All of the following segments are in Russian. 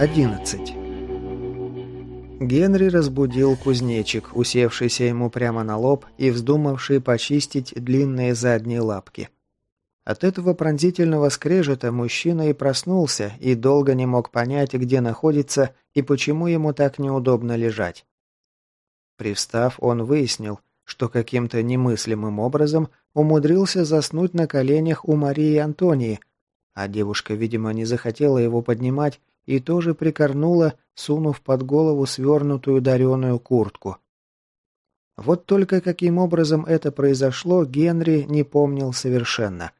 11. Генри разбудил кузнечик, усевшийся ему прямо на лоб и вздумавший почистить длинные задние лапки. От этого пронзительного скрежета мужчина и проснулся и долго не мог понять, где находится и почему ему так неудобно лежать. Привстав, он выяснил, что каким-то немыслимым образом умудрился заснуть на коленях у Марии Антонии, а девушка, видимо, не захотела его поднимать и тоже прикорнула, сунув под голову свернутую дареную куртку. Вот только каким образом это произошло, Генри не помнил совершенно.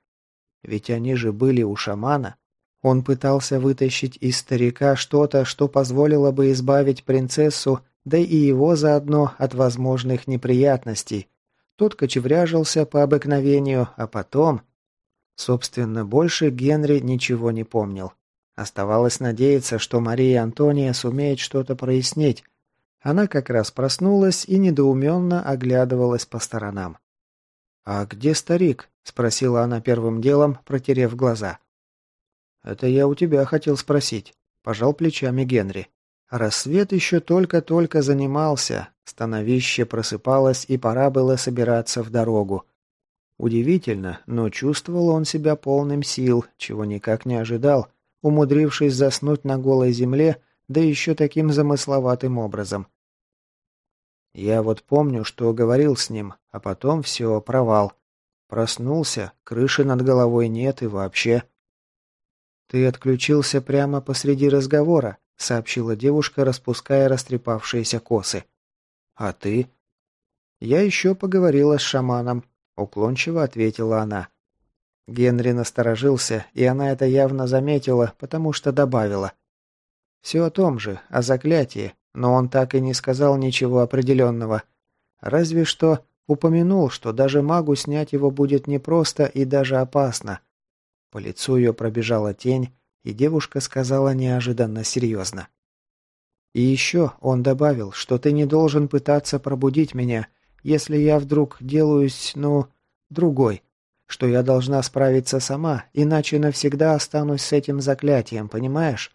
Ведь они же были у шамана. Он пытался вытащить из старика что-то, что позволило бы избавить принцессу, да и его заодно от возможных неприятностей. Тот кочевряжился по обыкновению, а потом... Собственно, больше Генри ничего не помнил. Оставалось надеяться, что Мария Антония сумеет что-то прояснить. Она как раз проснулась и недоуменно оглядывалась по сторонам. «А где старик?» – спросила она первым делом, протерев глаза. «Это я у тебя хотел спросить», – пожал плечами Генри. Рассвет еще только-только занимался, становище просыпалось и пора было собираться в дорогу. Удивительно, но чувствовал он себя полным сил, чего никак не ожидал – умудрившись заснуть на голой земле, да еще таким замысловатым образом. Я вот помню, что говорил с ним, а потом все, провал. Проснулся, крыши над головой нет и вообще. «Ты отключился прямо посреди разговора», — сообщила девушка, распуская растрепавшиеся косы. «А ты?» «Я еще поговорила с шаманом», — уклончиво ответила она. Генри насторожился, и она это явно заметила, потому что добавила. «Все о том же, о заклятии, но он так и не сказал ничего определенного. Разве что упомянул, что даже магу снять его будет непросто и даже опасно». По лицу ее пробежала тень, и девушка сказала неожиданно серьезно. «И еще он добавил, что ты не должен пытаться пробудить меня, если я вдруг делаюсь, ну, другой что я должна справиться сама, иначе навсегда останусь с этим заклятием, понимаешь?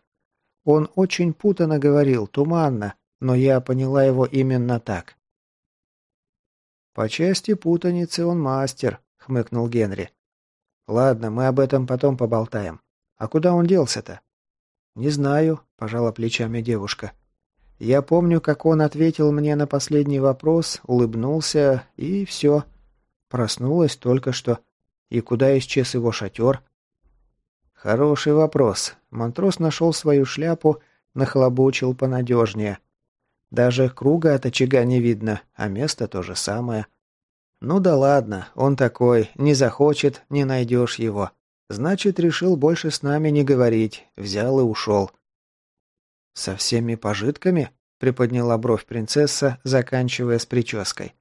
Он очень путано говорил, туманно, но я поняла его именно так. По части путаницы он мастер, хмыкнул Генри. Ладно, мы об этом потом поболтаем. А куда он делся-то? Не знаю, пожала плечами девушка. Я помню, как он ответил мне на последний вопрос, улыбнулся и все. Проснулась только что. И куда исчез его шатер? Хороший вопрос. Монтрос нашел свою шляпу, нахлобучил понадежнее. Даже круга от очага не видно, а место то же самое. Ну да ладно, он такой, не захочет, не найдешь его. Значит, решил больше с нами не говорить, взял и ушел. «Со всеми пожитками?» — приподняла бровь принцесса, заканчивая с прической.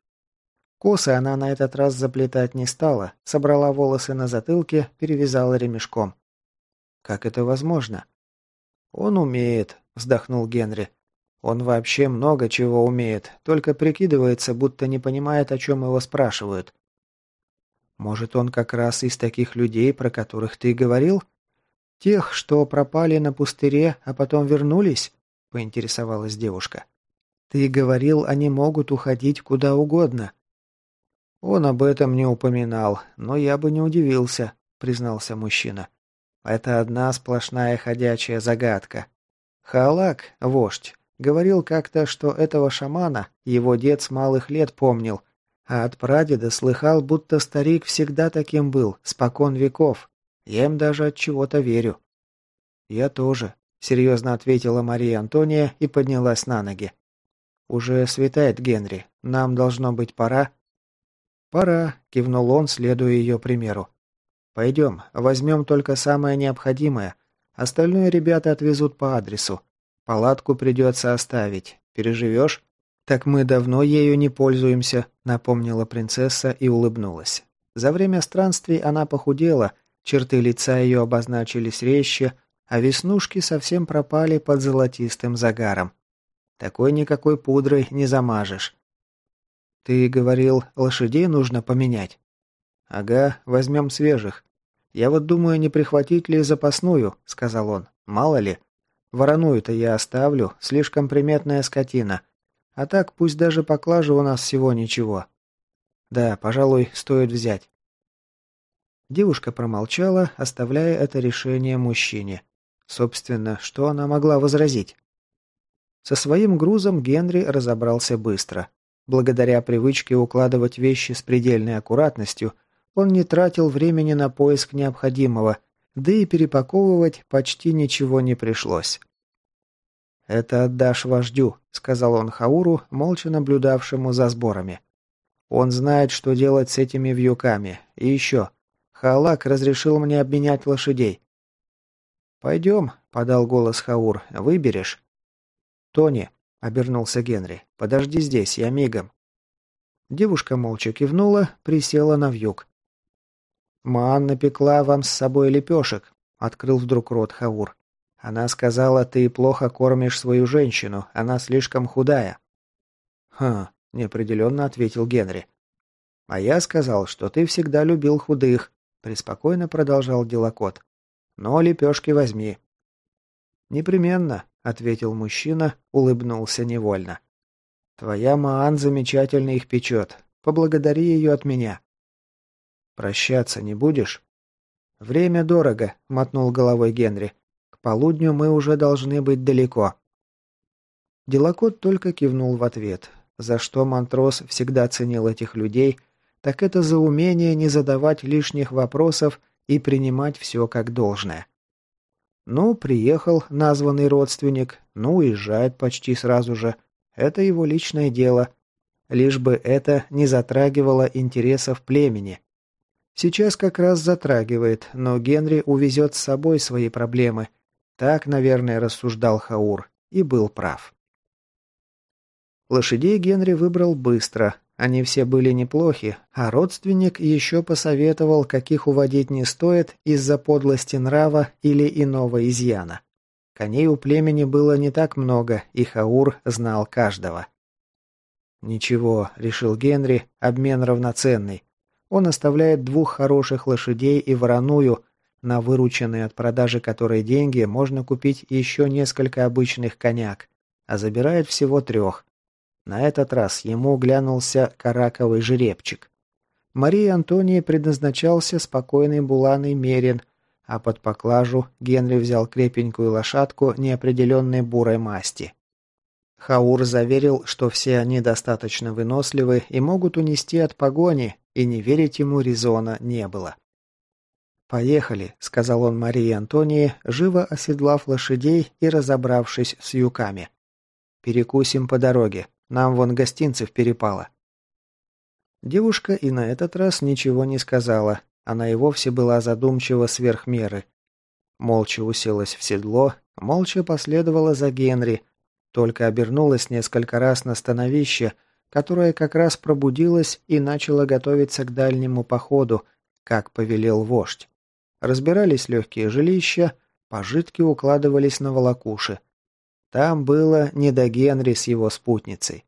Косы она на этот раз заплетать не стала, собрала волосы на затылке, перевязала ремешком. «Как это возможно?» «Он умеет», — вздохнул Генри. «Он вообще много чего умеет, только прикидывается, будто не понимает, о чем его спрашивают». «Может, он как раз из таких людей, про которых ты говорил? Тех, что пропали на пустыре, а потом вернулись?» — поинтересовалась девушка. «Ты говорил, они могут уходить куда угодно. «Он об этом не упоминал, но я бы не удивился», — признался мужчина. «Это одна сплошная ходячая загадка. Халак, вождь, говорил как-то, что этого шамана его дед с малых лет помнил, а от прадеда слыхал, будто старик всегда таким был, спокон веков. Я им даже от чего-то верю». «Я тоже», — серьезно ответила Мария Антония и поднялась на ноги. «Уже светает, Генри. Нам должно быть пора». «Пора», – кивнул он, следуя ее примеру. «Пойдем, возьмем только самое необходимое. Остальное ребята отвезут по адресу. Палатку придется оставить. Переживешь?» «Так мы давно ею не пользуемся», – напомнила принцесса и улыбнулась. За время странствий она похудела, черты лица ее обозначились резче, а веснушки совсем пропали под золотистым загаром. Такой никакой пудрой не замажешь. «Ты говорил, лошадей нужно поменять?» «Ага, возьмем свежих. Я вот думаю, не прихватить ли запасную», — сказал он. «Мало ли. Вороную-то я оставлю, слишком приметная скотина. А так пусть даже поклажа у нас всего ничего. Да, пожалуй, стоит взять. Девушка промолчала, оставляя это решение мужчине. Собственно, что она могла возразить? Со своим грузом Генри разобрался быстро. Благодаря привычке укладывать вещи с предельной аккуратностью, он не тратил времени на поиск необходимого, да и перепаковывать почти ничего не пришлось. «Это отдашь вождю», — сказал он Хауру, молча наблюдавшему за сборами. «Он знает, что делать с этими вьюками. И еще. Халак разрешил мне обменять лошадей». «Пойдем», — подал голос Хаур, — «выберешь». «Тони», — обернулся Генри, — «подожди здесь, я мигом». Девушка молча кивнула, присела на вьюг. «Маан напекла вам с собой лепешек», — открыл вдруг рот Хаур. «Она сказала, ты плохо кормишь свою женщину, она слишком худая». «Хм», — неопределенно ответил Генри. «А я сказал, что ты всегда любил худых», — преспокойно продолжал Делакот. «Но лепешки возьми». «Непременно», — ответил мужчина, улыбнулся невольно. «Твоя Маан замечательно их печет. Поблагодари ее от меня». «Прощаться не будешь?» «Время дорого», — мотнул головой Генри. «К полудню мы уже должны быть далеко». Делакот только кивнул в ответ. За что Монтрос всегда ценил этих людей, так это за умение не задавать лишних вопросов и принимать все как должное. Ну, приехал названный родственник, ну, уезжает почти сразу же. Это его личное дело. Лишь бы это не затрагивало интересов племени. Сейчас как раз затрагивает, но Генри увезет с собой свои проблемы. Так, наверное, рассуждал Хаур, и был прав. Лошадей Генри выбрал быстро. Они все были неплохи, а родственник еще посоветовал, каких уводить не стоит из-за подлости нрава или иного изъяна. Коней у племени было не так много, и Хаур знал каждого. «Ничего», — решил Генри, — «обмен равноценный. Он оставляет двух хороших лошадей и вороную, на вырученные от продажи которой деньги можно купить еще несколько обычных коняк, а забирает всего трех. На этот раз ему глянулся караковый жеребчик. Марии Антонии предназначался спокойный буланый мерин, а под поклажу Генри взял крепенькую лошадку неопределенной бурой масти. Хаур заверил, что все они достаточно выносливы и могут унести от погони, и не верить ему резона не было. «Поехали», — сказал он Марии Антонии, живо оседлав лошадей и разобравшись с юками. «Перекусим по дороге. Нам вон гостинцев перепало». Девушка и на этот раз ничего не сказала. Она и вовсе была задумчива сверх меры. Молча уселась в седло, молча последовала за Генри, только обернулась несколько раз на становище, которая как раз пробудилась и начала готовиться к дальнему походу, как повелел вождь. Разбирались легкие жилища, пожитки укладывались на волокуши. Там было не до Генри с его спутницей.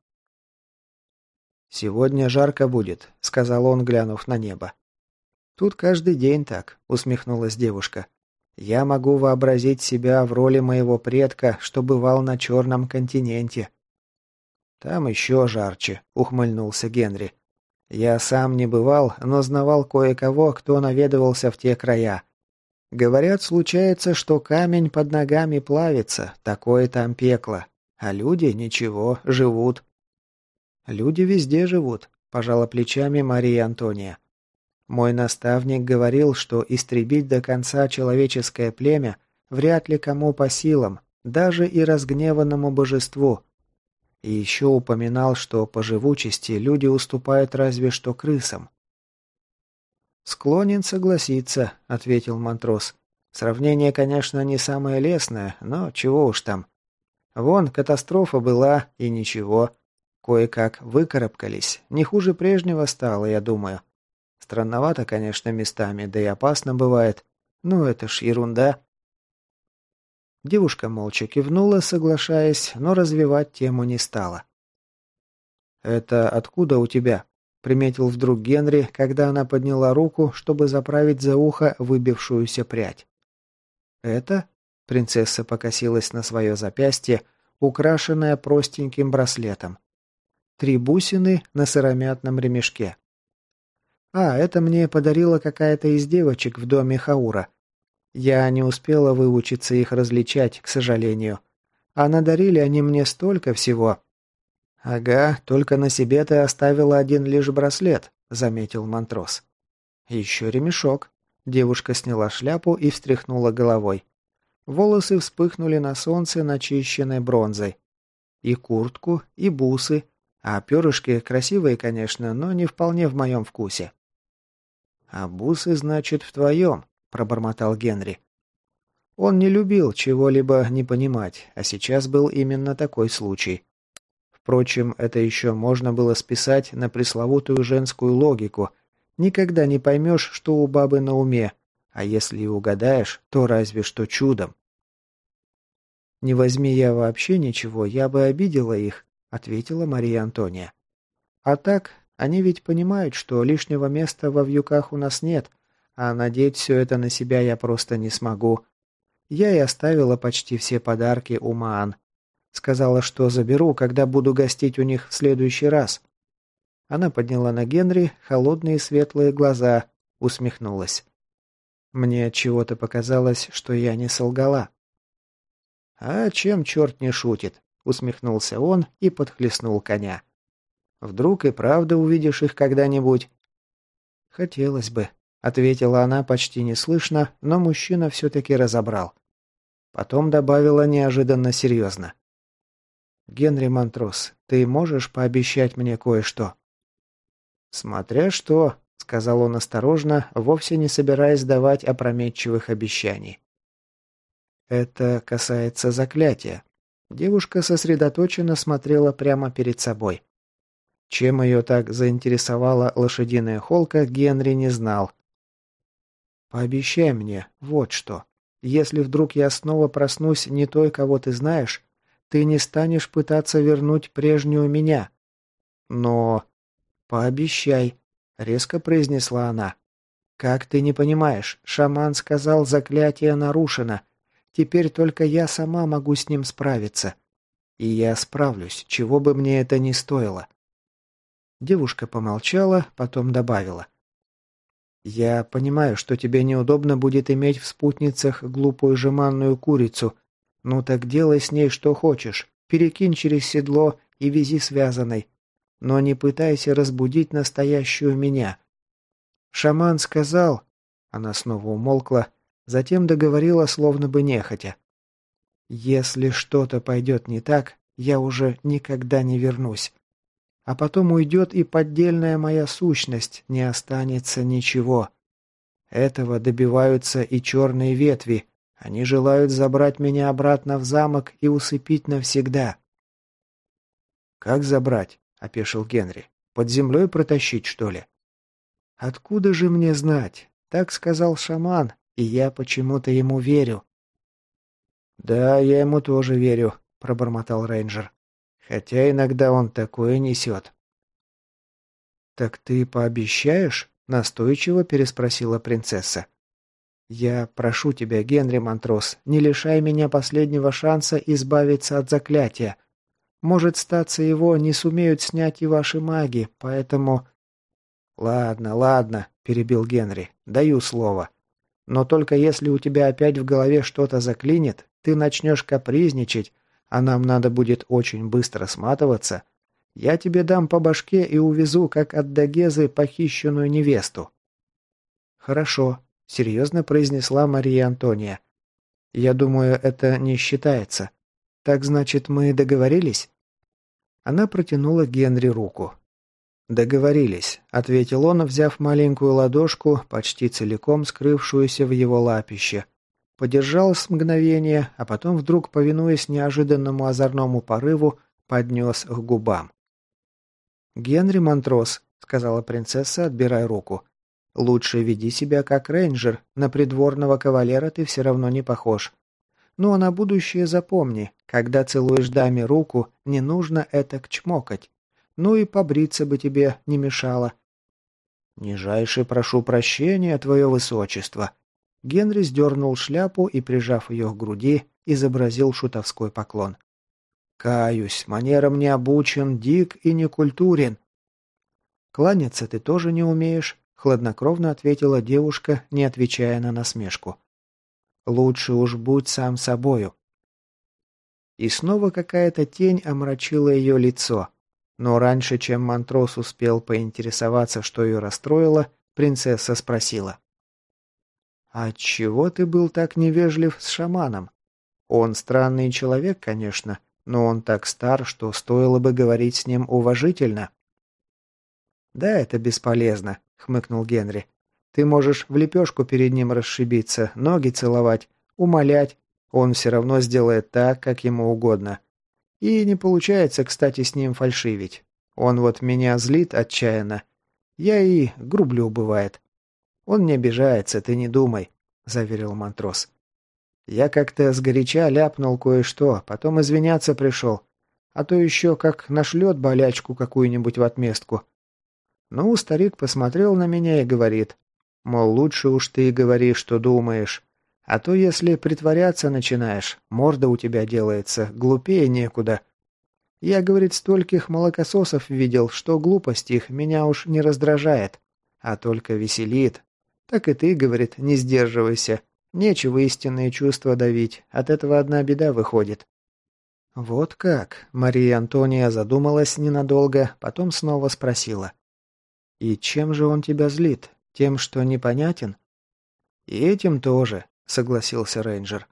«Сегодня жарко будет», — сказал он, глянув на небо. «Тут каждый день так», — усмехнулась девушка. «Я могу вообразить себя в роли моего предка, что бывал на Черном континенте. «Там еще жарче», — ухмыльнулся Генри. «Я сам не бывал, но знавал кое-кого, кто наведывался в те края. Говорят, случается, что камень под ногами плавится, такое там пекло. А люди ничего, живут». «Люди везде живут», — пожала плечами Мария Антония. «Мой наставник говорил, что истребить до конца человеческое племя вряд ли кому по силам, даже и разгневанному божеству, и еще упоминал, что по живучести люди уступают разве что крысам. «Склонен согласиться», — ответил Монтрос. «Сравнение, конечно, не самое лестное, но чего уж там. Вон, катастрофа была, и ничего. Кое-как выкарабкались. Не хуже прежнего стало, я думаю. Странновато, конечно, местами, да и опасно бывает. Ну, это ж ерунда». Девушка молча кивнула, соглашаясь, но развивать тему не стала. «Это откуда у тебя?» — приметил вдруг Генри, когда она подняла руку, чтобы заправить за ухо выбившуюся прядь. «Это?» Принцесса покосилась на свое запястье, украшенное простеньким браслетом. Три бусины на сыромятном ремешке. А, это мне подарила какая-то из девочек в доме Хаура. Я не успела выучиться их различать, к сожалению. А надарили они мне столько всего. Ага, только на себе ты оставила один лишь браслет, заметил Монтрос. Еще ремешок. Девушка сняла шляпу и встряхнула головой. Волосы вспыхнули на солнце начищенной бронзой. И куртку, и бусы, а перышки красивые, конечно, но не вполне в моем вкусе. «А бусы, значит, в твоем», — пробормотал Генри. Он не любил чего-либо не понимать, а сейчас был именно такой случай. Впрочем, это еще можно было списать на пресловутую женскую логику. Никогда не поймешь, что у бабы на уме, а если и угадаешь, то разве что чудом. «Не возьми я вообще ничего, я бы обидела их», — ответила Мария Антония. «А так, они ведь понимают, что лишнего места во вьюках у нас нет, а надеть все это на себя я просто не смогу. Я и оставила почти все подарки у Маан. Сказала, что заберу, когда буду гостить у них в следующий раз». Она подняла на Генри холодные светлые глаза, усмехнулась. Мне чего-то показалось, что я не солгала. «А чем черт не шутит?» — усмехнулся он и подхлестнул коня. «Вдруг и правда увидишь их когда-нибудь?» «Хотелось бы», — ответила она почти неслышно, но мужчина все-таки разобрал. Потом добавила неожиданно серьезно. «Генри Монтрос, ты можешь пообещать мне кое-что?» «Смотря что», — сказал он осторожно, вовсе не собираясь давать опрометчивых обещаний. «Это касается заклятия». Девушка сосредоточенно смотрела прямо перед собой. Чем ее так заинтересовала лошадиная холка, Генри не знал. «Пообещай мне вот что. Если вдруг я снова проснусь не той, кого ты знаешь, ты не станешь пытаться вернуть прежнюю меня. Но... Пообещай. — резко произнесла она. «Как ты не понимаешь, шаман сказал, заклятие нарушено. Теперь только я сама могу с ним справиться. И я справлюсь, чего бы мне это ни стоило». Девушка помолчала, потом добавила. «Я понимаю, что тебе неудобно будет иметь в спутницах глупую жеманную курицу. Ну так делай с ней что хочешь. Перекинь через седло и вези связанной. Но не пытайся разбудить настоящую меня. Шаман сказал... Она снова умолкла, затем договорила, словно бы нехотя. «Если что-то пойдет не так, я уже никогда не вернусь. А потом уйдет и поддельная моя сущность, не останется ничего. Этого добиваются и черные ветви. Они желают забрать меня обратно в замок и усыпить навсегда». «Как забрать?» — опешил Генри. «Под землей протащить, что ли?» «Откуда же мне знать? Так сказал шаман, и я почему-то ему верю». «Да, я ему тоже верю», — пробормотал рейнджер. «Хотя иногда он такое несет». «Так ты пообещаешь?» — настойчиво переспросила принцесса. «Я прошу тебя, Генри Монтрос, не лишай меня последнего шанса избавиться от заклятия. Может, статься его не сумеют снять и ваши маги, поэтому...» «Ладно, ладно», — перебил Генри, — «даю слово. Но только если у тебя опять в голове что-то заклинит, ты начнешь капризничать, а нам надо будет очень быстро сматываться, я тебе дам по башке и увезу, как от Дагезы, похищенную невесту». «Хорошо», — серьезно произнесла Мария Антония. «Я думаю, это не считается. Так значит, мы договорились?» Она протянула Генри руку. «Договорились», — ответил он, взяв маленькую ладошку, почти целиком скрывшуюся в его лапище. Подержал с мгновения, а потом вдруг, повинуясь неожиданному озорному порыву, поднес к губам. «Генри Монтрос», — сказала принцесса, отбирая руку. «Лучше веди себя как рейнджер, на придворного кавалера ты все равно не похож. Ну а на будущее запомни, когда целуешь даме руку, не нужно это чмокать. Ну и побриться бы тебе не мешало. Нижайше прошу прощения, твое высочество. Генри сдернул шляпу и, прижав ее к груди, изобразил шутовской поклон. «Каюсь, манерам не обучен, дик и не культурен». «Кланяться ты тоже не умеешь», — хладнокровно ответила девушка, не отвечая на насмешку. «Лучше уж будь сам собою». И снова какая-то тень омрачила ее лицо. Но раньше, чем Монтрос успел поинтересоваться, что ее расстроило, принцесса спросила. «А чего ты был так невежлив с шаманом? Он странный человек, конечно, но он так стар, что стоило бы говорить с ним уважительно». «Да, это бесполезно», — хмыкнул Генри. «Ты можешь в лепешку перед ним расшибиться, ноги целовать, умолять. Он все равно сделает так, как ему угодно. И не получается, кстати, с ним фальшивить. Он вот меня злит отчаянно. Я и грублю, бывает. «Он не обижается, ты не думай», — заверил Монтрос. «Я как-то сгоряча ляпнул кое-что, потом извиняться пришел. А то еще как нашлет болячку какую-нибудь в отместку». Ну, старик посмотрел на меня и говорит, мол, лучше уж ты говори, что думаешь. А то, если притворяться начинаешь, морда у тебя делается, глупее некуда. Я, говорит, стольких молокососов видел, что глупость их меня уж не раздражает, а только веселит, так и ты, говорит, не сдерживайся. Нечего истинные чувства давить, от этого одна беда выходит. Вот как? Мария Антония задумалась ненадолго, потом снова спросила. И чем же он тебя злит? Тем, что непонятен? И этим тоже, согласился рейнджер.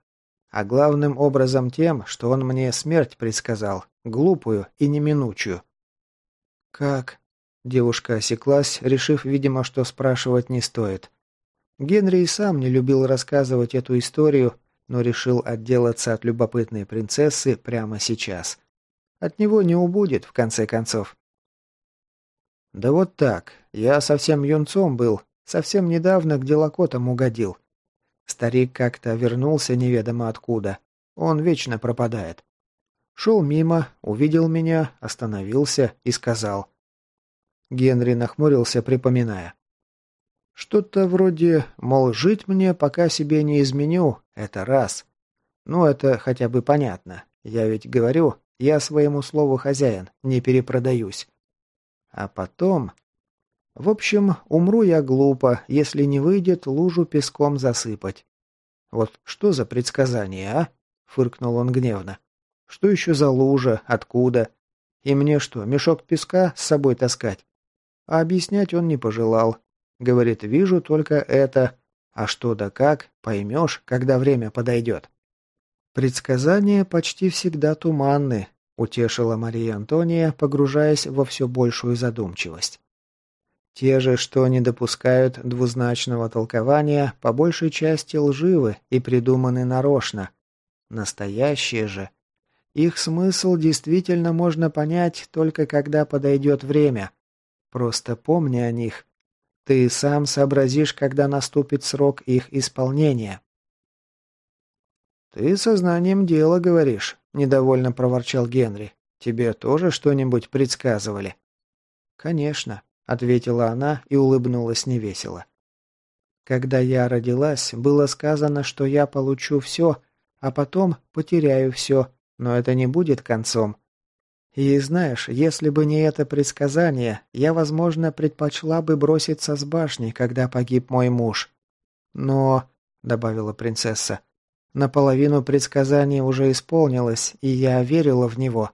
А главным образом тем, что он мне смерть предсказал, глупую и неминучую. Как? Девушка осеклась, решив, видимо, что спрашивать не стоит. Генри и сам не любил рассказывать эту историю, но решил отделаться от любопытной принцессы прямо сейчас. От него не убудет, в конце концов. Да вот так. Я совсем юнцом был, совсем недавно к делокотам угодил. Старик как-то вернулся неведомо откуда. Он вечно пропадает. Шел мимо, увидел меня, остановился и сказал. Генри нахмурился, припоминая. Что-то вроде, мол, жить мне, пока себе не изменю, это раз. Ну, это хотя бы понятно. Я ведь говорю, я своему слову хозяин, не перепродаюсь. А потом... В общем, умру я глупо, если не выйдет лужу песком засыпать. Вот что за предсказание, а? Фыркнул он гневно. Что еще за лужа? Откуда? И мне что, мешок песка с собой таскать? А объяснять он не пожелал, Говорит, вижу только это, а что да как, поймешь, когда время подойдет. Предсказания почти всегда туманны, утешила Мария Антония, погружаясь во все большую задумчивость. Те же, что не допускают двузначного толкования, по большей части лживы и придуманы нарочно. Настоящие же. Их смысл действительно можно понять только когда подойдет время. Просто помни о них, ты сам сообразишь, когда наступит срок их исполнения. «Ты сознанием дела говоришь», — недовольно проворчал Генри. «Тебе тоже что-нибудь предсказывали?» «Конечно», — ответила она и улыбнулась невесело. «Когда я родилась, было сказано, что я получу все, а потом потеряю все, но это не будет концом. И знаешь, если бы не это предсказание, я, возможно, предпочла бы броситься с башни, когда погиб мой муж. Но, — добавила принцесса, — наполовину предсказание уже исполнилось, и я верила в него.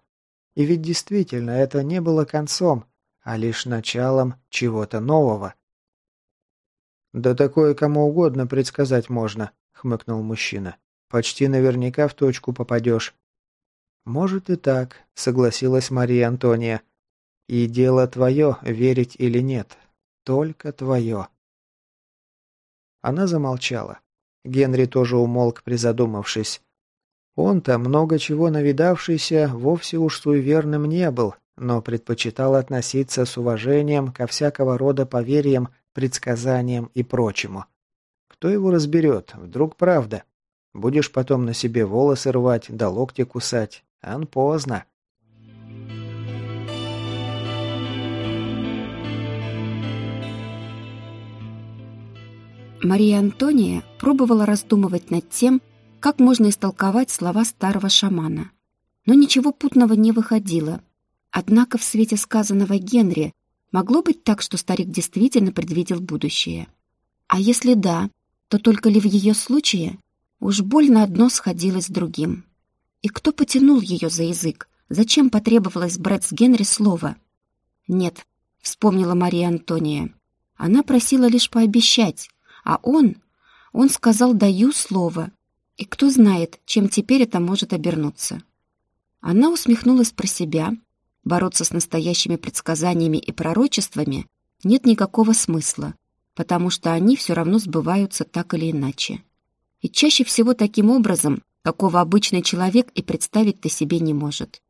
И ведь действительно это не было концом, а лишь началом чего-то нового. «Да такое кому угодно предсказать можно», — хмыкнул мужчина. «Почти наверняка в точку попадешь. «Может и так», — согласилась Мария Антония. «И дело твое, верить или нет. Только твое». Она замолчала. Генри тоже умолк, призадумавшись. Он-то, много чего навидавшийся, вовсе уж суеверным не был, но предпочитал относиться с уважением ко всякого рода поверьям, предсказаниям и прочему. Кто его разберет, вдруг правда? Будешь потом на себе волосы рвать, да локти кусать, Ан поздно. Мария Антония пробовала раздумывать над тем, как можно истолковать слова старого шамана. Но ничего путного не выходило. Однако в свете сказанного Генри могло быть так, что старик действительно предвидел будущее. А если да, то только ли в ее случае? Уж больно одно сходилось с другим. И кто потянул ее за язык? Зачем потребовалось брать с Генри слово? Нет, вспомнила Мария Антония. Она просила лишь пообещать, а он... Он сказал «даю слово». И кто знает, чем теперь это может обернуться. Она усмехнулась про себя. Бороться с настоящими предсказаниями и пророчествами нет никакого смысла, потому что они все равно сбываются так или иначе. И чаще всего таким образом, какого обычный человек и представить-то себе не может.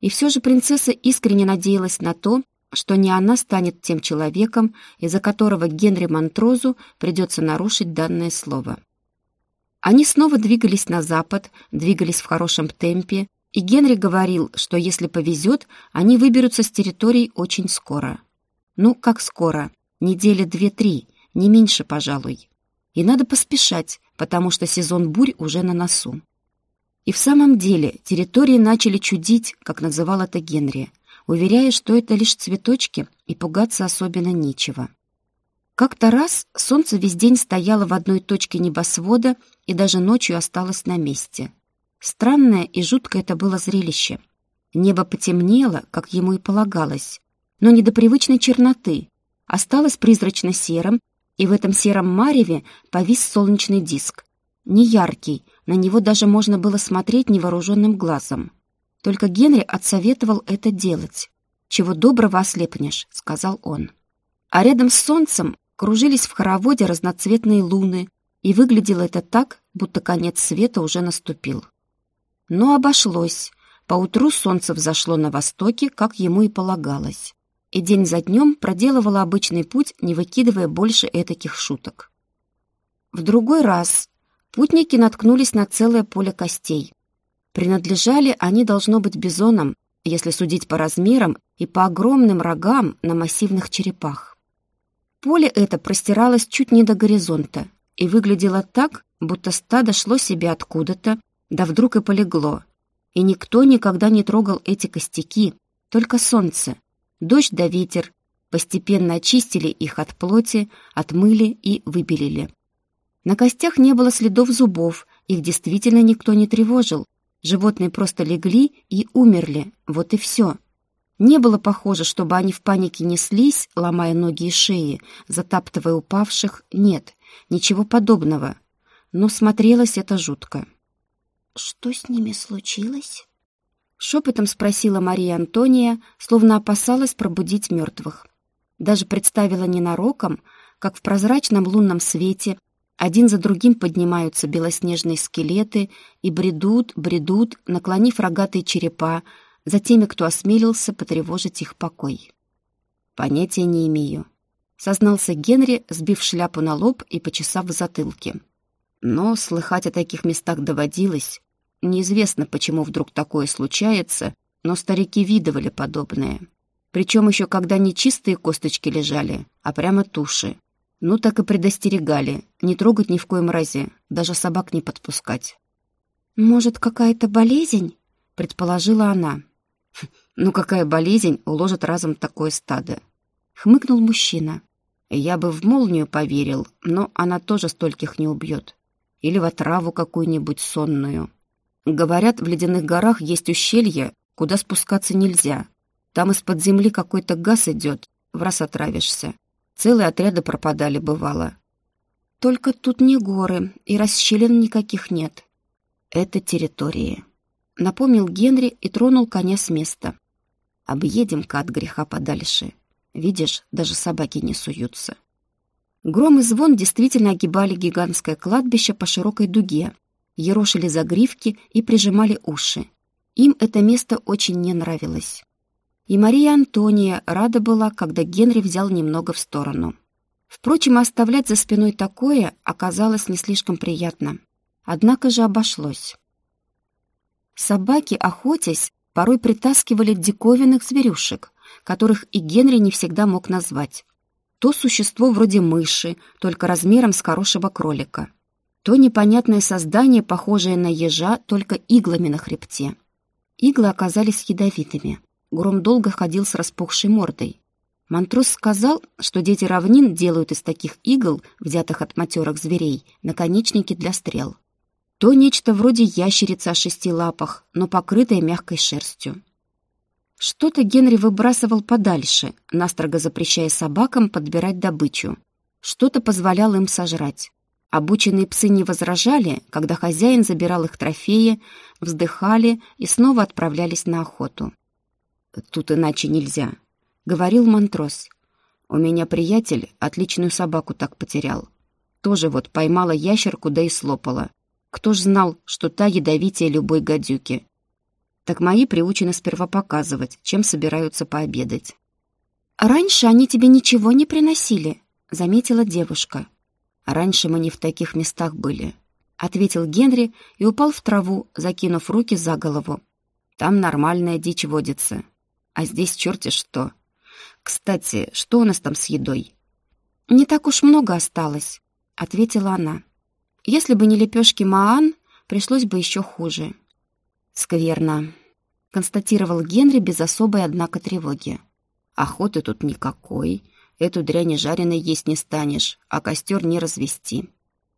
И все же принцесса искренне надеялась на то, что не она станет тем человеком, из-за которого Генри Монтрозу придется нарушить данное слово. Они снова двигались на запад, двигались в хорошем темпе, и Генри говорил, что если повезет, они выберутся с территорий очень скоро. Ну, как скоро? Недели две-три, не меньше, пожалуй. И надо поспешать, потому что сезон бурь уже на носу. И в самом деле территории начали чудить, как называл это Генри – уверяя, что это лишь цветочки и пугаться особенно нечего. Как-то раз солнце весь день стояло в одной точке небосвода и даже ночью осталось на месте. Странное и жуткое это было зрелище. Небо потемнело, как ему и полагалось, но не до привычной черноты, осталось призрачно-серым, и в этом сером мареве повис солнечный диск. Неяркий, на него даже можно было смотреть невооруженным глазом. Только Генри отсоветовал это делать. «Чего доброго ослепнешь», — сказал он. А рядом с солнцем кружились в хороводе разноцветные луны, и выглядело это так, будто конец света уже наступил. Но обошлось. Поутру солнце взошло на востоке, как ему и полагалось. И день за днем проделывало обычный путь, не выкидывая больше этаких шуток. В другой раз путники наткнулись на целое поле костей. Принадлежали они, должно быть, бизонам, если судить по размерам и по огромным рогам на массивных черепах. Поле это простиралось чуть не до горизонта и выглядело так, будто стадо шло себе откуда-то, да вдруг и полегло. И никто никогда не трогал эти костяки, только солнце, дождь да ветер, постепенно очистили их от плоти, отмыли и выбелили. На костях не было следов зубов, их действительно никто не тревожил, Животные просто легли и умерли, вот и все. Не было похоже, чтобы они в панике неслись, ломая ноги и шеи, затаптывая упавших. Нет, ничего подобного. Но смотрелось это жутко. «Что с ними случилось?» Шепотом спросила Мария Антония, словно опасалась пробудить мертвых. Даже представила ненароком, как в прозрачном лунном свете один за другим поднимаются белоснежные скелеты и бредут, бредут, наклонив рогатые черепа, за теми, кто осмелился потревожить их покой. «Понятия не имею», — сознался Генри, сбив шляпу на лоб и почесав в затылке. «Но слыхать о таких местах доводилось. Неизвестно, почему вдруг такое случается, но старики видывали подобное. Причем еще когда не чистые косточки лежали, а прямо туши. Ну, так и предостерегали. Не трогать ни в коем разе, даже собак не подпускать. «Может, какая-то болезнь?» — предположила она. «Ну, какая болезнь уложит разом такое стадо?» — хмыкнул мужчина. «Я бы в молнию поверил, но она тоже стольких не убьет. Или в отраву какую-нибудь сонную. Говорят, в ледяных горах есть ущелье, куда спускаться нельзя. Там из-под земли какой-то газ идет, в раз отравишься. Целые отряды пропадали, бывало. Только тут не горы, и расщелин никаких нет. Это территории. Напомнил Генри и тронул коня с места. Объедем-ка от греха подальше. Видишь, даже собаки не суются. Гром и звон действительно огибали гигантское кладбище по широкой дуге, ерошили загривки и прижимали уши. Им это место очень не нравилось. И Мария Антония рада была, когда Генри взял немного в сторону. Впрочем, оставлять за спиной такое оказалось не слишком приятно. Однако же обошлось. Собаки, охотясь, порой притаскивали диковинных зверюшек, которых и Генри не всегда мог назвать. то существо вроде мыши, только размером с хорошего кролика, то непонятное создание, похожее на ежа, только иглами на хребте. Иглы оказались ядовитыми. Гром долго ходил с распухшей мордой. Монтрос сказал, что дети равнин делают из таких игл, взятых от матерых зверей, наконечники для стрел. То нечто вроде ящерицы о шести лапах, но покрытое мягкой шерстью. Что-то Генри выбрасывал подальше, настрого запрещая собакам подбирать добычу. Что-то позволял им сожрать. Обученные псы не возражали, когда хозяин забирал их трофеи, вздыхали и снова отправлялись на охоту. «Тут иначе нельзя», — говорил Монтрос. «У меня приятель отличную собаку так потерял. Тоже вот поймала ящерку, да и слопала. Кто ж знал, что та ядовитее любой гадюки? Так мои приучены сперва показывать, чем собираются пообедать. «Раньше они тебе ничего не приносили», — заметила девушка. «Раньше мы не в таких местах были», — ответил Генри и упал в траву, закинув руки за голову. «Там нормальная дичь водится. А здесь черти что. Кстати, что у нас там с едой?» «Не так уж много осталось», — ответила она. «Если бы не лепешки Маан, пришлось бы еще хуже». «Скверно», — констатировал Генри без особой, однако, тревоги. «Охоты тут никакой. Эту дрянь жареной есть не станешь, а костер не развести.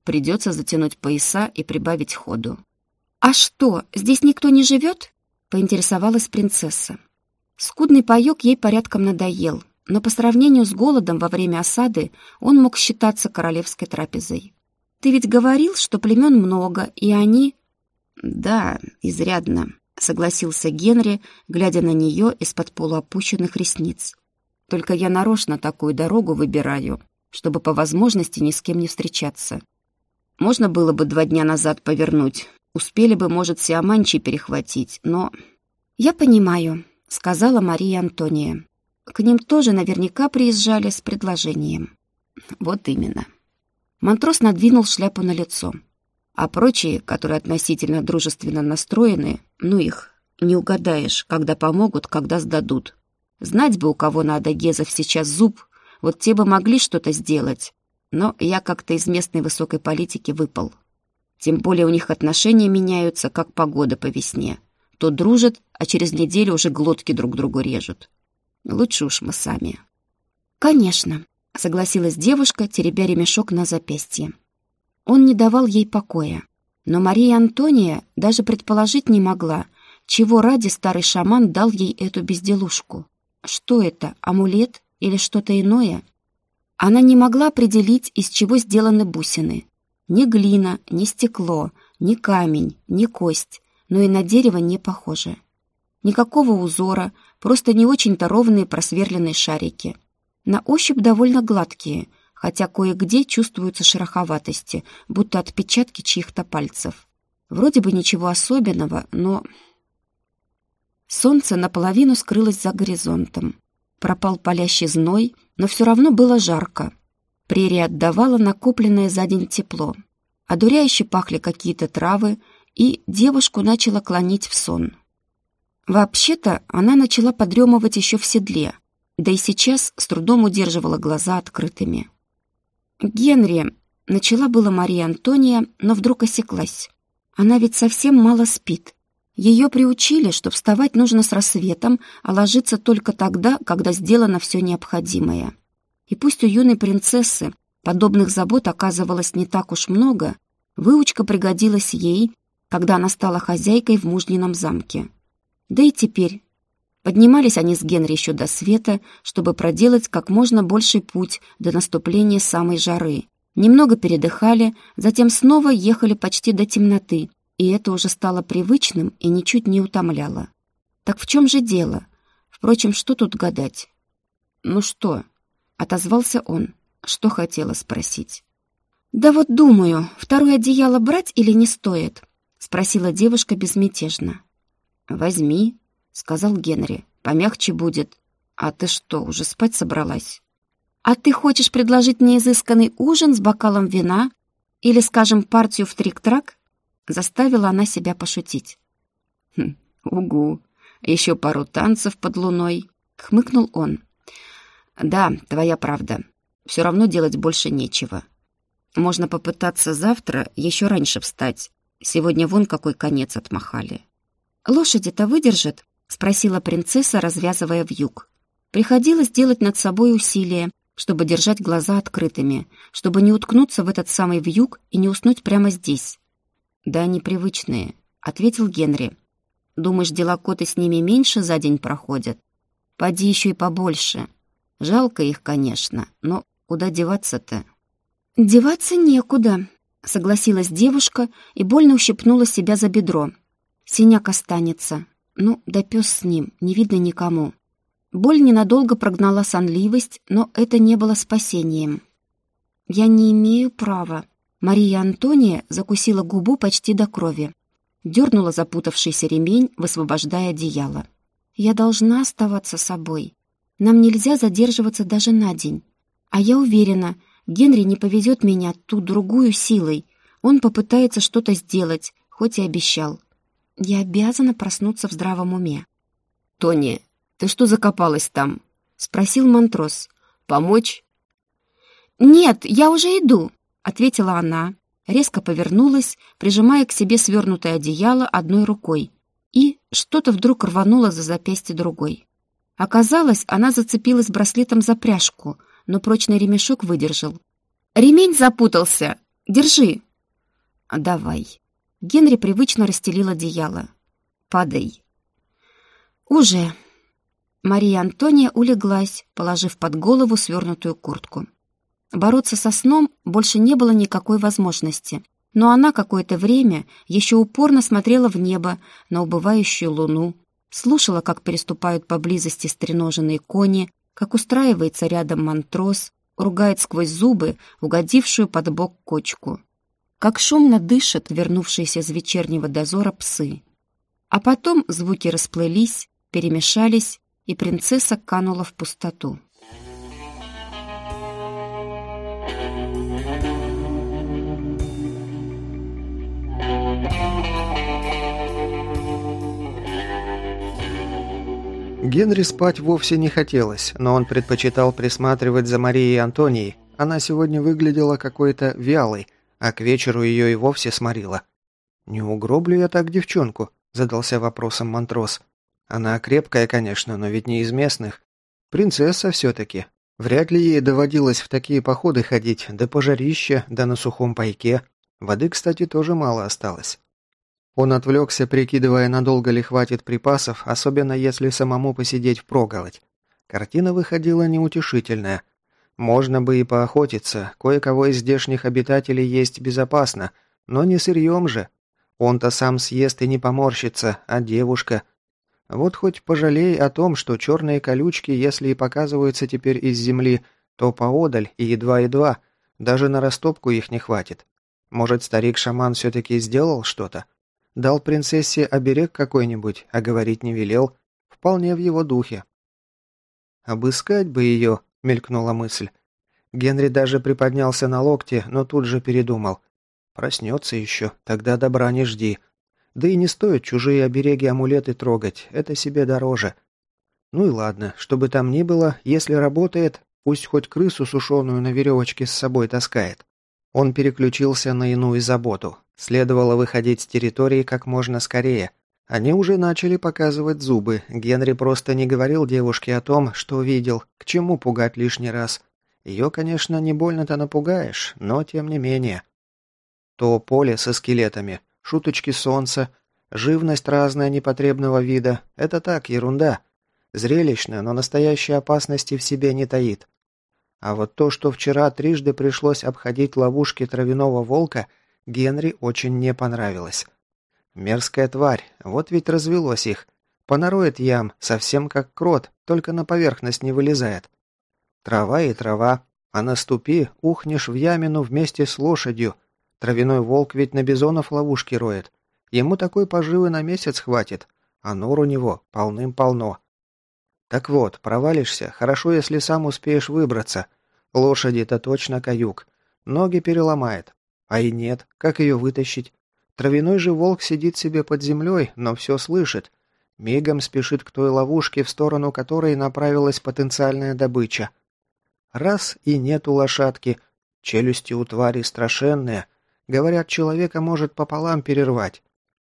Придется затянуть пояса и прибавить ходу». «А что, здесь никто не живет?» — поинтересовалась принцесса. Скудный паёк ей порядком надоел, но по сравнению с голодом во время осады он мог считаться королевской трапезой. «Ты ведь говорил, что племен много, и они...» «Да, изрядно», — согласился Генри, глядя на нее из-под полуопущенных ресниц. «Только я нарочно такую дорогу выбираю, чтобы по возможности ни с кем не встречаться. Можно было бы два дня назад повернуть, успели бы, может, Сиаманчи перехватить, но...» «Я понимаю», — сказала Мария Антония. «К ним тоже наверняка приезжали с предложением». «Вот именно». Монтрос надвинул шляпу на лицо. А прочие, которые относительно дружественно настроены, ну их, не угадаешь, когда помогут, когда сдадут. Знать бы, у кого надо Гезов сейчас зуб, вот те бы могли что-то сделать. Но я как-то из местной высокой политики выпал. Тем более у них отношения меняются, как погода по весне. То дружат, а через неделю уже глотки друг другу режут. Лучше уж мы сами. «Конечно», — согласилась девушка, теребя ремешок на запястье. Он не давал ей покоя. Но Мария Антония даже предположить не могла, чего ради старый шаман дал ей эту безделушку. Что это, амулет или что-то иное? Она не могла определить, из чего сделаны бусины. Ни глина, ни стекло, ни камень, ни кость, но и на дерево не похоже. Никакого узора, просто не очень-то ровные просверленные шарики. На ощупь довольно гладкие, хотя кое-где чувствуются шероховатости, будто отпечатки чьих-то пальцев. Вроде бы ничего особенного, но... Солнце наполовину скрылось за горизонтом. Пропал палящий зной, но все равно было жарко. Прерия отдавала накопленное за день тепло. Одуряюще пахли какие-то травы, и девушку начала клонить в сон. Вообще-то она начала подремывать еще в седле, да и сейчас с трудом удерживала глаза открытыми. «Генри», — начала была Мария Антония, но вдруг осеклась. «Она ведь совсем мало спит. Ее приучили, что вставать нужно с рассветом, а ложиться только тогда, когда сделано все необходимое. И пусть у юной принцессы подобных забот оказывалось не так уж много, выучка пригодилась ей, когда она стала хозяйкой в мужнином замке. Да и теперь, Поднимались они с Генри еще до света, чтобы проделать как можно больший путь до наступления самой жары. Немного передыхали, затем снова ехали почти до темноты, и это уже стало привычным и ничуть не утомляло. Так в чем же дело? Впрочем, что тут гадать? «Ну что?» — отозвался он. Что хотела спросить? «Да вот думаю, второе одеяло брать или не стоит?» — спросила девушка безмятежно. «Возьми», сказал Генри. «Помягче будет. А ты что, уже спать собралась?» «А ты хочешь предложить мне изысканный ужин с бокалом вина или, скажем, партию в трик-трак?» Заставила она себя пошутить. «Хм, угу. Еще пару танцев под луной», — хмыкнул он. «Да, твоя правда. Все равно делать больше нечего. Можно попытаться завтра еще раньше встать. Сегодня вон какой конец отмахали. «Лошади-то выдержат?» — спросила принцесса, развязывая вьюг. Приходилось делать над собой усилия, чтобы держать глаза открытыми, чтобы не уткнуться в этот самый вьюг и не уснуть прямо здесь. «Да, непривычные», — ответил Генри. «Думаешь, дела коты с ними меньше за день проходят? Поди еще и побольше. Жалко их, конечно, но куда деваться-то?» «Деваться некуда», — согласилась девушка и больно ущипнула себя за бедро. «Синяк останется. Ну, да пес с ним, не видно никому». Боль ненадолго прогнала сонливость, но это не было спасением. «Я не имею права». Мария Антония закусила губу почти до крови. Дернула запутавшийся ремень, высвобождая одеяло. «Я должна оставаться собой. Нам нельзя задерживаться даже на день. А я уверена, Генри не повезет меня ту другую силой. Он попытается что-то сделать, хоть и обещал. Я обязана проснуться в здравом уме». «Тони, «Ты что закопалась там?» — спросил Монтрос. «Помочь?» «Нет, я уже иду», — ответила она, резко повернулась, прижимая к себе свернутое одеяло одной рукой, и что-то вдруг рвануло за запястье другой. Оказалось, она зацепилась браслетом за пряжку, но прочный ремешок выдержал. «Ремень запутался! Держи!» «Давай». Генри привычно расстелил одеяло. «Падай». «Уже», Мария Антония улеглась, положив под голову свернутую куртку. Бороться со сном больше не было никакой возможности, но она какое-то время еще упорно смотрела в небо на убывающую луну, слушала, как переступают поблизости стреноженные кони, как устраивается рядом мантрос, ругает сквозь зубы угодившую под бок кочку, как шумно дышат вернувшиеся с вечернего дозора псы. А потом звуки расплылись, перемешались, и принцесса канула в пустоту. Генри спать вовсе не хотелось, но он предпочитал присматривать за Марией Антонией. Она сегодня выглядела какой-то вялой, а к вечеру ее и вовсе сморила. «Не угроблю я так девчонку?» – задался вопросом Монтрос. Она крепкая, конечно, но ведь не из местных. Принцесса все-таки. Вряд ли ей доводилось в такие походы ходить, да пожарище, да на сухом пайке. Воды, кстати, тоже мало осталось. Он отвлекся, прикидывая, надолго ли хватит припасов, особенно если самому посидеть впроголодь. Картина выходила неутешительная. Можно бы и поохотиться, кое-кого из здешних обитателей есть безопасно, но не сырьем же. Он-то сам съест и не поморщится, а девушка – вот хоть пожалей о том, что черные колючки, если и показываются теперь из земли, то поодаль и едва-едва, даже на растопку их не хватит. Может, старик-шаман все-таки сделал что-то? Дал принцессе оберег какой-нибудь, а говорить не велел. Вполне в его духе. «Обыскать бы ее», — мелькнула мысль. Генри даже приподнялся на локте, но тут же передумал. «Проснется еще, тогда добра не жди. Да и не стоит чужие обереги-амулеты трогать, это себе дороже. Ну и ладно, что бы там ни было, если работает, пусть хоть крысу сушеную на веревочке с собой таскает. Он переключился на иную заботу. Следовало выходить с территории как можно скорее. Они уже начали показывать зубы. Генри просто не говорил девушке о том, что видел, к чему пугать лишний раз. Ее, конечно, не больно-то напугаешь, но тем не менее. То поле со скелетами, шуточки солнца, живность разная непотребного вида – это так, ерунда. Зрелищно, но настоящей опасности в себе не таит. А вот то, что вчера трижды пришлось обходить ловушки травяного волка, Генри очень не понравилось. Мерзкая тварь, вот ведь развелось их. Понароет ям, совсем как крот, только на поверхность не вылезает. Трава и трава, а наступи, ухнешь в ямину вместе с лошадью – Травяной волк ведь на бизонов ловушки роет. Ему такой поживы на месяц хватит, а нор у него полным-полно. Так вот, провалишься, хорошо, если сам успеешь выбраться. Лошади-то точно каюк. Ноги переломает. А и нет, как ее вытащить? Травяной же волк сидит себе под землей, но все слышит. Мигом спешит к той ловушке, в сторону которой направилась потенциальная добыча. Раз и нету лошадки. Челюсти у твари страшенные. Говорят, человека может пополам перервать.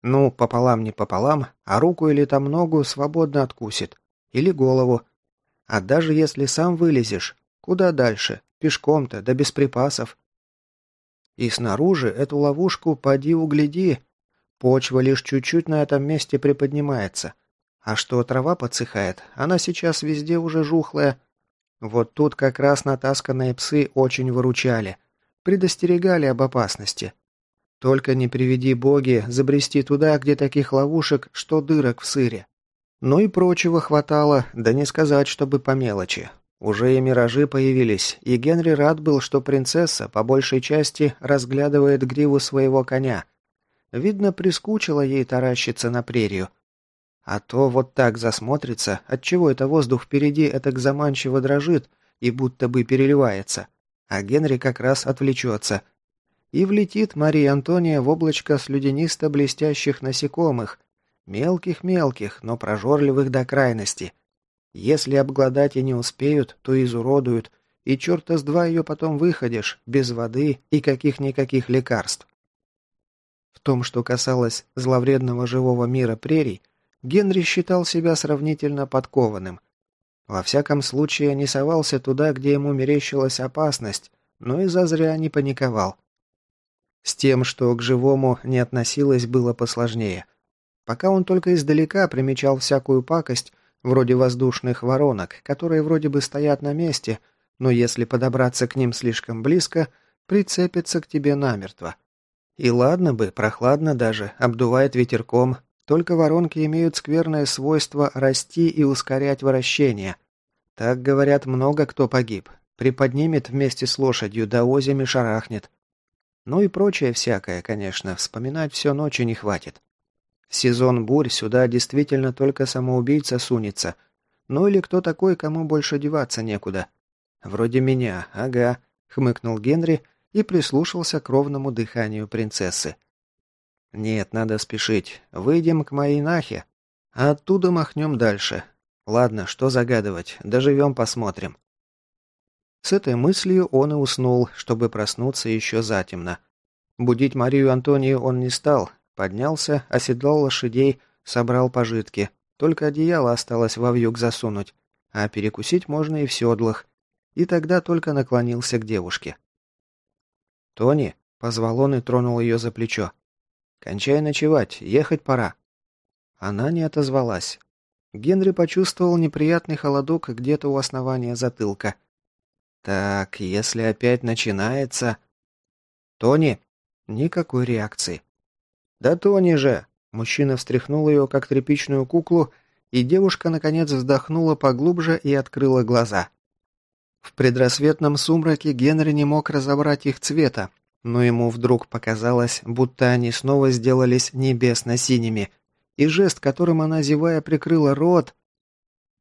Ну, пополам не пополам, а руку или там ногу свободно откусит. Или голову. А даже если сам вылезешь, куда дальше? Пешком-то, да без припасов. И снаружи эту ловушку поди угляди. Почва лишь чуть-чуть на этом месте приподнимается. А что трава подсыхает, она сейчас везде уже жухлая. Вот тут как раз натасканные псы очень выручали. Предостерегали об опасности. Только не приведи боги забрести туда, где таких ловушек, что дырок в сыре. Ну и прочего хватало, да не сказать, чтобы по мелочи. Уже и миражи появились, и Генри рад был, что принцесса, по большей части, разглядывает гриву своего коня. Видно, прискучила ей таращиться на прерию. А то вот так засмотрится, отчего это воздух впереди этак заманчиво дрожит и будто бы переливается. А Генри как раз отвлечется. И влетит Мария Антония в облачко слюдянисто-блестящих насекомых. Мелких-мелких, но прожорливых до крайности. Если обглодать и не успеют, то изуродуют, и черта с два ее потом выходишь, без воды и каких-никаких лекарств. В том, что касалось зловредного живого мира прерий, Генри считал себя сравнительно подкованным. Во всяком случае, не совался туда, где ему мерещилась опасность, но и зазря не паниковал. С тем, что к живому не относилось, было посложнее. Пока он только издалека примечал всякую пакость, вроде воздушных воронок, которые вроде бы стоят на месте, но если подобраться к ним слишком близко, прицепятся к тебе намертво. И ладно бы, прохладно даже, обдувает ветерком, только воронки имеют скверное свойство расти и ускорять вращение. Так, говорят, много кто погиб. Приподнимет вместе с лошадью, да озими шарахнет. Ну и прочее всякое, конечно, вспоминать все ночи не хватит. В сезон бурь сюда действительно только самоубийца сунется. Ну или кто такой, кому больше деваться некуда. Вроде меня, ага, хмыкнул Генри и прислушался к ровному дыханию принцессы. «Нет, надо спешить. Выйдем к моей нахе, а оттуда махнем дальше. Ладно, что загадывать, доживем, посмотрим». С этой мыслью он и уснул, чтобы проснуться еще затемно. Будить Марию Антонию он не стал, поднялся, оседлал лошадей, собрал пожитки. Только одеяло осталось во вьюг засунуть, а перекусить можно и в седлах. И тогда только наклонился к девушке. «Тони», — позвал он и тронул ее за плечо. «Кончай ночевать, ехать пора». Она не отозвалась. Генри почувствовал неприятный холодок где-то у основания затылка. «Так, если опять начинается...» «Тони!» Никакой реакции. «Да Тони же!» Мужчина встряхнул ее, как тряпичную куклу, и девушка, наконец, вздохнула поглубже и открыла глаза. В предрассветном сумраке Генри не мог разобрать их цвета, но ему вдруг показалось, будто они снова сделались небесно-синими, и жест, которым она, зевая, прикрыла рот...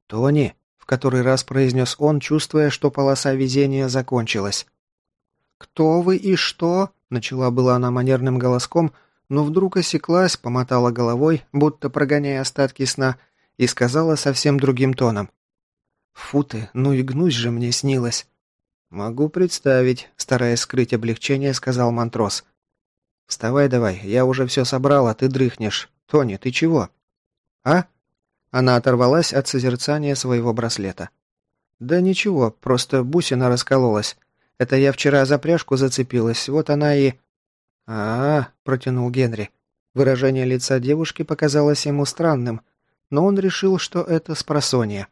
«Тони!» — в который раз произнес он, чувствуя, что полоса везения закончилась. «Кто вы и что?» — начала была она манерным голоском, но вдруг осеклась, помотала головой, будто прогоняя остатки сна, и сказала совсем другим тоном. «Фу ты, ну и гнусь же мне снилось!» «Могу представить», — стараясь скрыть облегчение, сказал Монтрос. «Вставай давай, я уже все собрал, а ты дрыхнешь. Тони, ты чего?» «А?» Она оторвалась от созерцания своего браслета. «Да ничего, просто бусина раскололась. Это я вчера за пряжку зацепилась, вот она и...» «А-а-а», протянул Генри. Выражение лица девушки показалось ему странным, но он решил, что это спросонья.